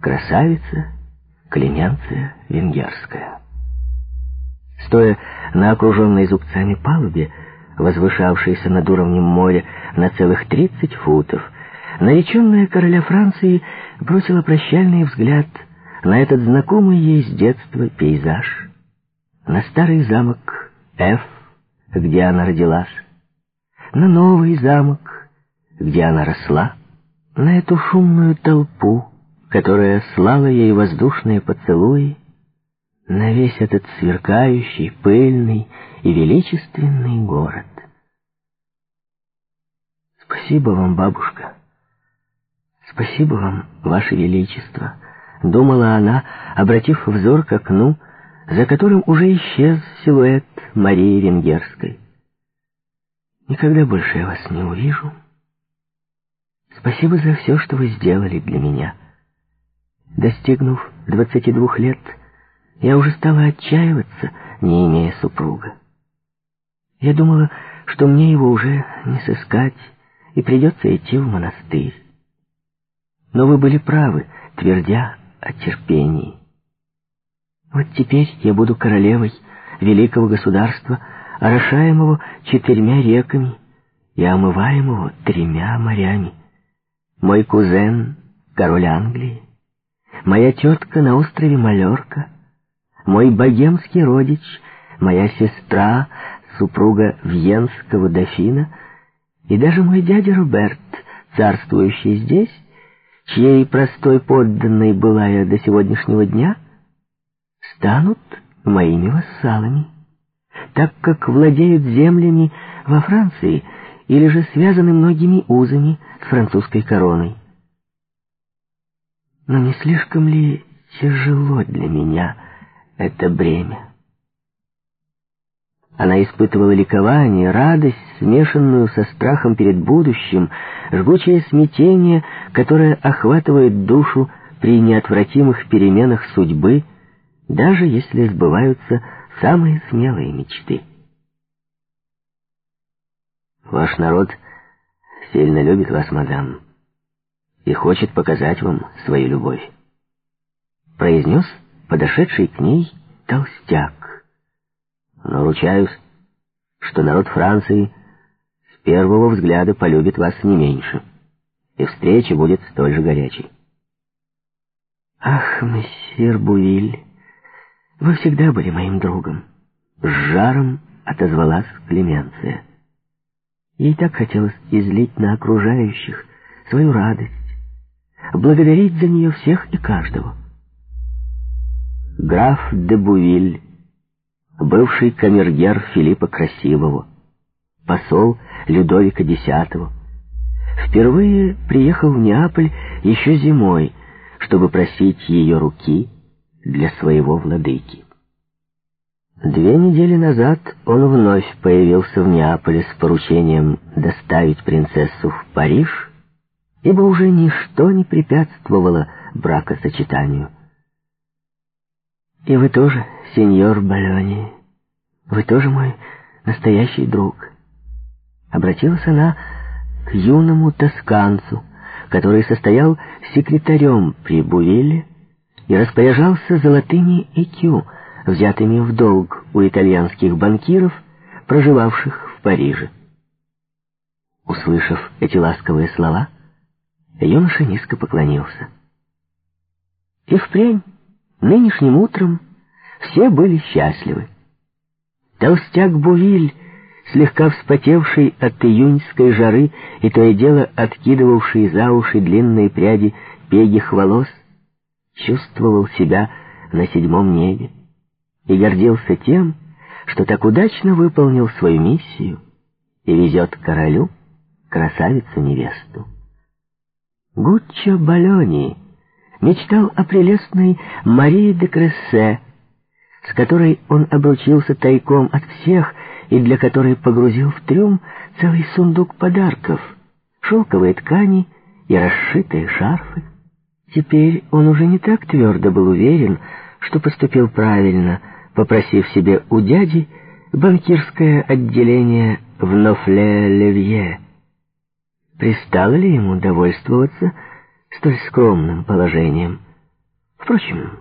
красавица Клеменция Венгерская. Стоя на окруженной зубцами палубе, возвышавшейся над уровнем моря на целых тридцать футов, нареченная короля Франции бросила прощальный взгляд на этот знакомый ей с детства пейзаж, на старый замок Ф, где она родилась, на новый замок, где она росла, на эту шумную толпу, которая слала ей воздушные поцелуи, на весь этот сверкающий, пыльный и величественный город. «Спасибо вам, бабушка. Спасибо вам, ваше величество», — думала она, обратив взор к окну, за которым уже исчез силуэт Марии Венгерской. «Никогда больше я вас не увижу. Спасибо за все, что вы сделали для меня». Достигнув двадцати двух лет, я уже стала отчаиваться, не имея супруга. Я думала, что мне его уже не сыскать, и придется идти в монастырь. Но вы были правы, твердя о терпении. Вот теперь я буду королевой великого государства, орошаемого четырьмя реками и омываемого тремя морями. Мой кузен — король Англии, моя тетка на острове Малерка, мой богемский родич, моя сестра, супруга Вьенского дофина, и даже мой дядя Роберт, царствующий здесь, чьей простой подданной была я до сегодняшнего дня, станут моими вассалами, так как владеют землями во Франции или же связаны многими узами с французской короной. Но не слишком ли тяжело для меня это бремя? Она испытывала ликование, радость, смешанную со страхом перед будущим, жгучее смятение, которое охватывает душу при неотвратимых переменах судьбы, даже если сбываются самые смелые мечты. Ваш народ сильно любит вас, мадам и хочет показать вам свою любовь», — произнес подошедший к ней толстяк. «Но ручаюсь, что народ Франции с первого взгляда полюбит вас не меньше, и встреча будет столь же горячей». «Ах, мессир Бувиль, вы всегда были моим другом», — с жаром отозвалась Клеменция. Ей так хотелось излить на окружающих свою радость, благодарить за нее всех и каждого. Граф де Бувиль, бывший камергер Филиппа Красивого, посол Людовика X, впервые приехал в Неаполь еще зимой, чтобы просить ее руки для своего владыки. Две недели назад он вновь появился в Неаполе с поручением доставить принцессу в Париж ибо уже ничто не препятствовало бракосочетанию. И вы тоже, сеньор Балони, вы тоже мой настоящий друг. Обратилась она к юному тосканцу, который состоял секретарем при Бувилле и распоряжался золотыми ЭКЮ, взятыми в долг у итальянских банкиров, проживавших в Париже. Услышав эти ласковые слова, Юноша низко поклонился. И впрямь, нынешним утром, все были счастливы. Толстяк Бувиль, слегка вспотевший от июньской жары и то и дело откидывавший за уши длинные пряди пегих волос, чувствовал себя на седьмом небе и гордился тем, что так удачно выполнил свою миссию и везет королю красавицу-невесту. Гуччо Балони мечтал о прелестной Марии де Крессе, с которой он обручился тайком от всех и для которой погрузил в трюм целый сундук подарков, шелковые ткани и расшитые шарфы. Теперь он уже не так твердо был уверен, что поступил правильно, попросив себе у дяди банкирское отделение в Нофле-Левье, Пристало ли ему довольствоваться столь скромным положением? Впрочем,